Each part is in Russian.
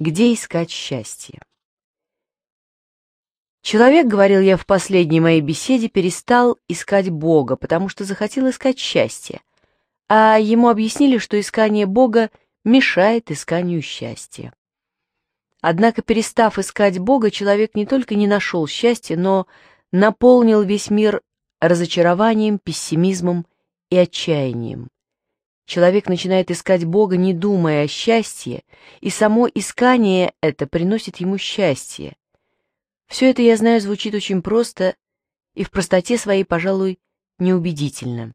Где искать счастье? Человек, говорил я в последней моей беседе, перестал искать Бога, потому что захотел искать счастье, а ему объяснили, что искание Бога мешает исканию счастья. Однако, перестав искать Бога, человек не только не нашел счастья, но наполнил весь мир разочарованием, пессимизмом и отчаянием. Человек начинает искать Бога, не думая о счастье, и само искание это приносит ему счастье. Все это, я знаю, звучит очень просто и в простоте своей, пожалуй, неубедительно.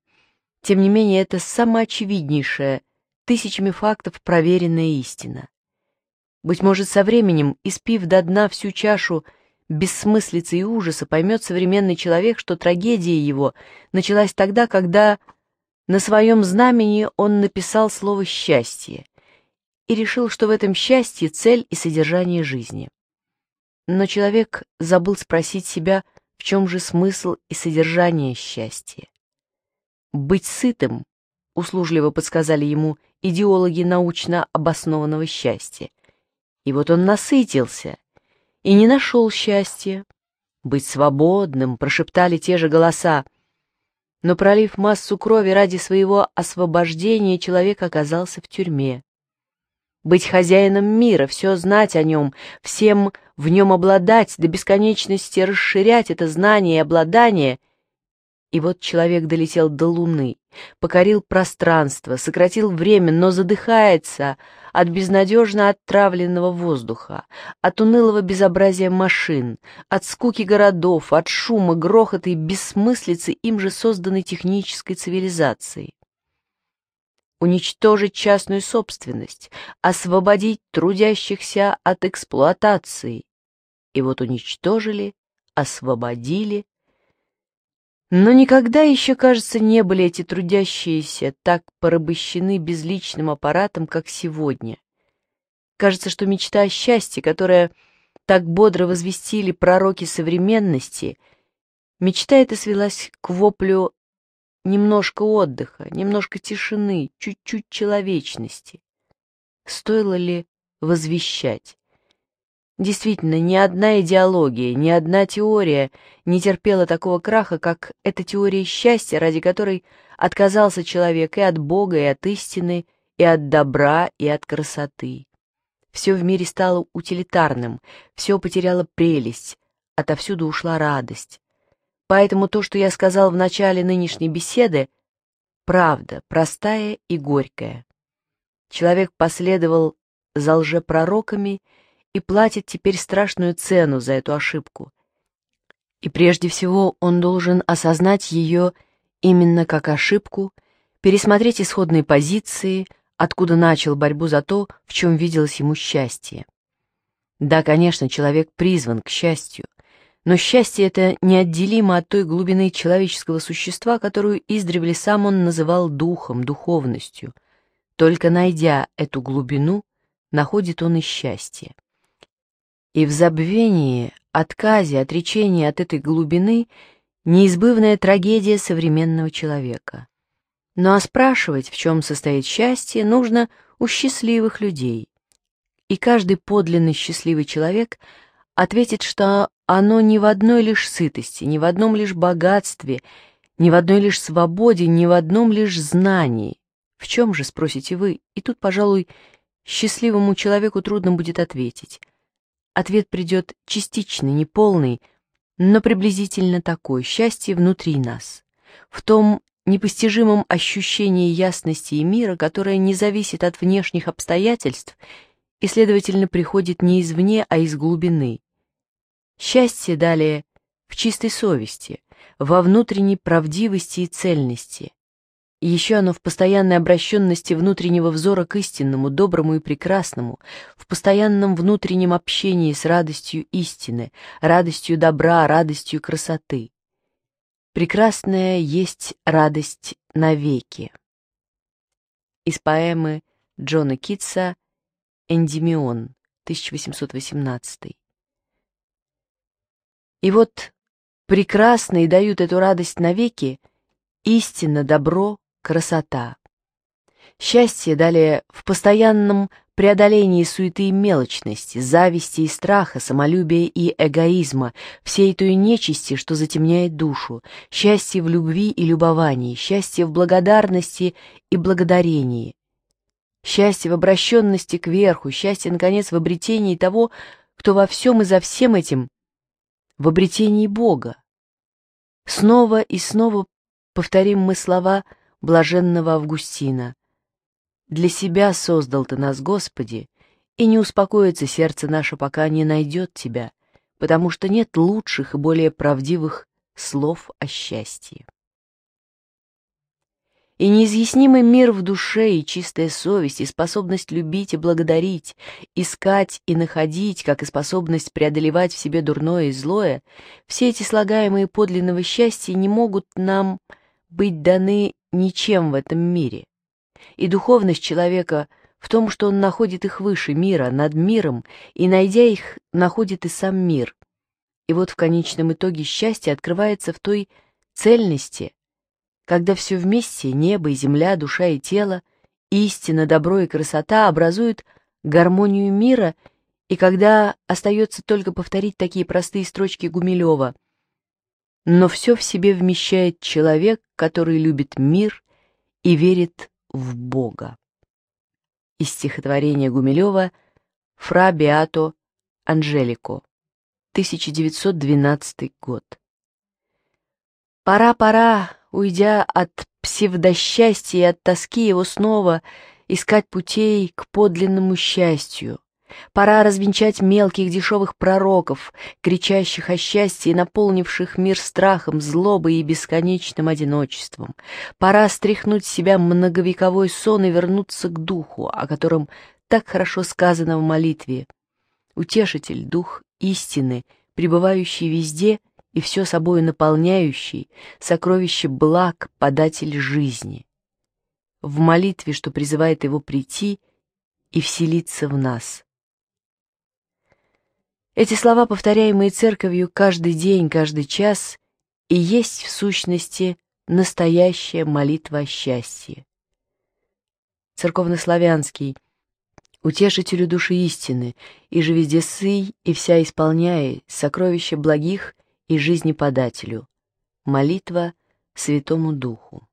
Тем не менее, это самоочевиднейшая, тысячами фактов проверенная истина. Быть может, со временем, испив до дна всю чашу бессмыслицы и ужаса, поймет современный человек, что трагедия его началась тогда, когда на своем знамени он написал слово «счастье» и решил, что в этом счастье цель и содержание жизни. Но человек забыл спросить себя, в чем же смысл и содержание счастья. «Быть сытым», — услужливо подсказали ему идеологи научно обоснованного счастья. И вот он насытился и не нашел счастья. «Быть свободным», — прошептали те же голоса, но пролив массу крови ради своего освобождения, человек оказался в тюрьме. Быть хозяином мира, все знать о нем, всем в нем обладать, до бесконечности расширять это знание и обладание — и вот человек долетел до Луны, покорил пространство, сократил время, но задыхается от безнадежно отравленного воздуха, от унылого безобразия машин, от скуки городов, от шума, грохота и бессмыслицы им же созданной технической цивилизации. Уничтожить частную собственность, освободить трудящихся от эксплуатации. И вот уничтожили, освободили, но никогда еще, кажется, не были эти трудящиеся так порабощены безличным аппаратом, как сегодня. Кажется, что мечта о счастье, которая так бодро возвестили пророки современности, мечта эта свелась к воплю немножко отдыха, немножко тишины, чуть-чуть человечности. Стоило ли возвещать? Действительно, ни одна идеология, ни одна теория не терпела такого краха, как эта теория счастья, ради которой отказался человек и от Бога, и от истины, и от добра, и от красоты. Все в мире стало утилитарным, все потеряло прелесть, отовсюду ушла радость. Поэтому то, что я сказал в начале нынешней беседы, правда, простая и горькая. Человек последовал за лжепророками и, и платит теперь страшную цену за эту ошибку. И прежде всего он должен осознать ее именно как ошибку, пересмотреть исходные позиции, откуда начал борьбу за то, в чем виделось ему счастье. Да, конечно, человек призван к счастью, но счастье это неотделимо от той глубины человеческого существа, которую издревле сам он называл духом, духовностью. Только найдя эту глубину, находит он и счастье. И в забвении, отказе, отречении от этой глубины неизбывная трагедия современного человека. Ну а спрашивать, в чем состоит счастье, нужно у счастливых людей. И каждый подлинно счастливый человек ответит, что оно не в одной лишь сытости, не в одном лишь богатстве, не в одной лишь свободе, не в одном лишь знании. В чем же, спросите вы, и тут, пожалуй, счастливому человеку трудно будет ответить ответ придет частично, неполный, но приблизительно такой. Счастье внутри нас, в том непостижимом ощущении ясности и мира, которое не зависит от внешних обстоятельств и, следовательно, приходит не извне, а из глубины. Счастье далее в чистой совести, во внутренней правдивости и цельности, и еще оно в постоянной обращенности внутреннего взора к истинному, доброму и прекрасному, в постоянном внутреннем общении с радостью истины, радостью добра, радостью красоты. Прекрасная есть радость навеки. Из поэмы Джона Китса «Эндимион», 1818. И вот прекрасные дают эту радость навеки, истинно добро, красота. Счастье далее в постоянном преодолении суеты и мелочности, зависти и страха, самолюбия и эгоизма, всей той нечисти, что затемняет душу, счастье в любви и любовании, счастье в благодарности и благодарении, счастье в обращенности кверху, счастье, наконец, в обретении того, кто во всем и за всем этим, в обретении Бога. Снова и снова повторим мы слова «вы» блаженного Августина. «Для себя создал ты нас, Господи, и не успокоится сердце наше, пока не найдет тебя, потому что нет лучших и более правдивых слов о счастье». И неизъяснимый мир в душе, и чистая совесть, и способность любить и благодарить, искать и находить, как и способность преодолевать в себе дурное и злое, все эти слагаемые подлинного счастья не могут нам быть даны ничем в этом мире. И духовность человека в том, что он находит их выше мира, над миром, и, найдя их, находит и сам мир. И вот в конечном итоге счастье открывается в той цельности, когда все вместе, небо и земля, душа и тело, истина, добро и красота образуют гармонию мира, и когда остается только повторить такие простые строчки Гумилева – но все в себе вмещает человек, который любит мир и верит в Бога. Из стихотворения Гумилева «Фра Беато Анжелико», 1912 год. Пора-пора, уйдя от псевдосчастья и от тоски его снова, искать путей к подлинному счастью. Пора развенчать мелких дешевых пророков, кричащих о счастье и наполнивших мир страхом, злобой и бесконечным одиночеством. Пора стряхнуть с себя многовековой сон и вернуться к духу, о котором так хорошо сказано в молитве. Утешитель, дух истины, пребывающий везде и все собою наполняющий, сокровище благ, податель жизни. В молитве, что призывает его прийти и вселиться в нас. Эти слова, повторяемые церковью каждый день, каждый час, и есть в сущности настоящая молитва о счастье. Церковнославянский «Утешителю души истины, и же везде сый, и вся исполняй, сокровище благих и жизни подателю. Молитва Святому Духу.